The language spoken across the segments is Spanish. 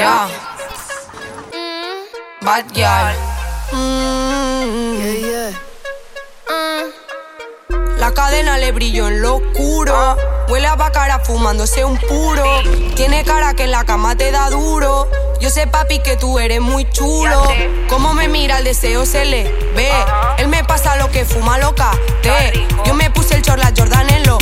Yeah. Bad mm. La cadena le brilló en lo oscuro. Huele a bacara fumándose un puro. Tiene cara que en la cama te da duro. Yo sé, papi, que tú eres muy chulo. Como me mira, el deseo se le ve. Él me pasa lo que fuma loca. Te. Yo me puse el chorla Jordan en lo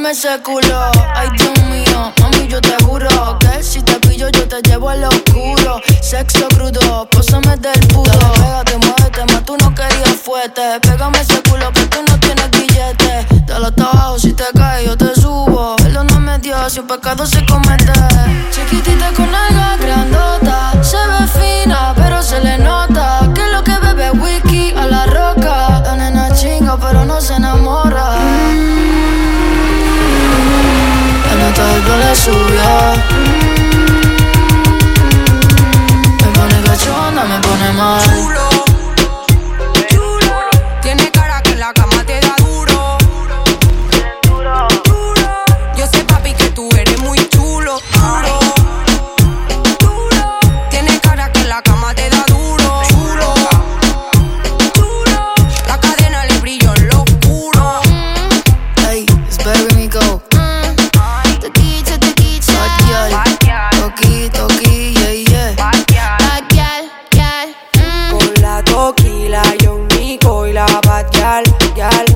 Dame ese culo, ay Dios mío, mami yo te juro Que si te pillo yo te llevo al oscuro. Sexo crudo, pósame del pudo Pégate, muévete, más tú no querías fuerte. Pégame ese culo que tú no tienes billete. Dale hasta abajo si te caes yo te subo. Él no me dio, si un pecado se comete. la Toquila, John Nico y la Bad Gal, Gal.